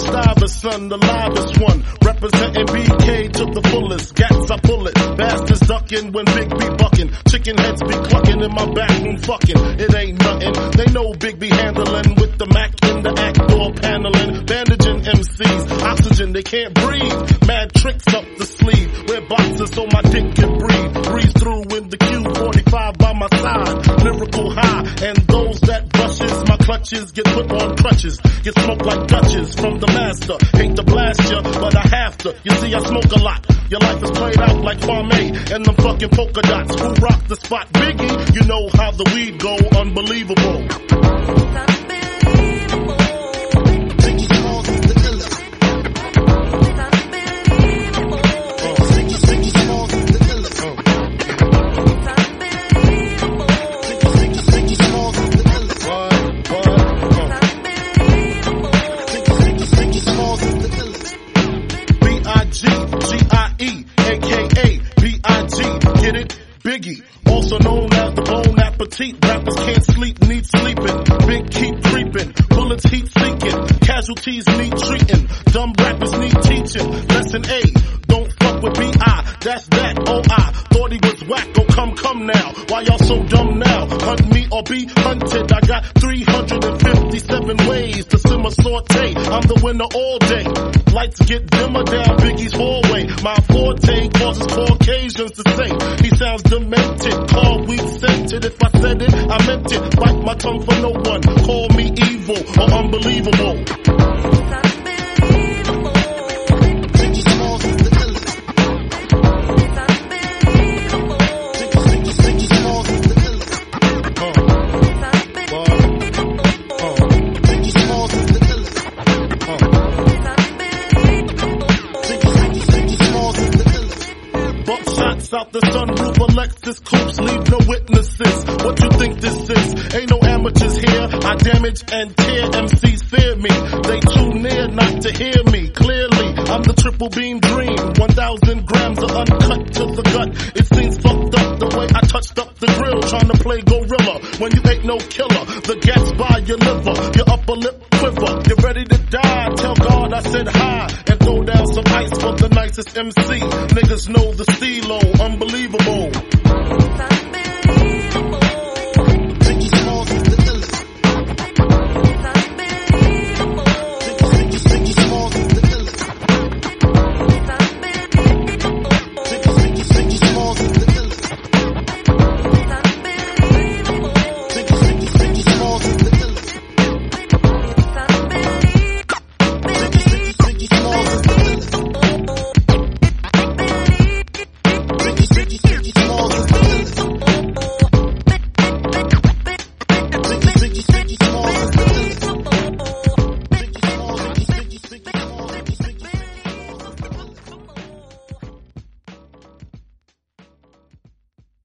son, the livest one. Representing BK to the fullest. Gats I pull it. Bastards ducking when Big B bucking. Chicken heads be clucking in my back room fucking. It ain't nothing. They know Big B handling with the Mac in the act door paneling. Bandaging MCs. Oxygen, they can't breathe. Mad tricks up the sleeve. Wear boxes so my dick can breathe. Breeze through in the Q45 by my side. Lyrical high. And clutches get put on crutches. Get smoked like Dutches from the master. Hate to blast ya, but I have to. You see, I smoke a lot. Your life is played out like Farmay and them fucking polka dots. Who rock the spot? Biggie, you know how the weed go. Unbelievable. B-I-G-G-I-E, aka B-I-G, get it? Biggie, also known as the Bone Appetit. Rappers can't sleep, need sleeping. Big keep creeping, bullets heat seeking. Casualties need treating. Dumb rappers need teaching. Lesson A, don't fuck with B-I, that's that, oh I. Thought he was whack, oh come, come now. Why y'all so dumb now? Hunt me or be hunted. I got 357 ways to simmer saute. I'm the winner all day. Lights get dimmer down Biggie's hallway. My forte causes Caucasians to say he sounds demented. Call weak scented. If I said it, I meant it. Bite my tongue for no one. Call me evil or unbelievable. Shots out the sunroof of Lexus coupes, leave no witnesses. What you think this is? Ain't no amateurs here. I damage and tear MCs fear me. They too near not to hear me clearly. I'm the triple beam dream. 1,000 grams of uncut to the gut. It seems fucked up the way I touched up the grill trying to play gorilla. When you ain't no killer, the gas by your liver, your upper lip quiver. You're nicest MC. Niggas know the stilo, unbelievable.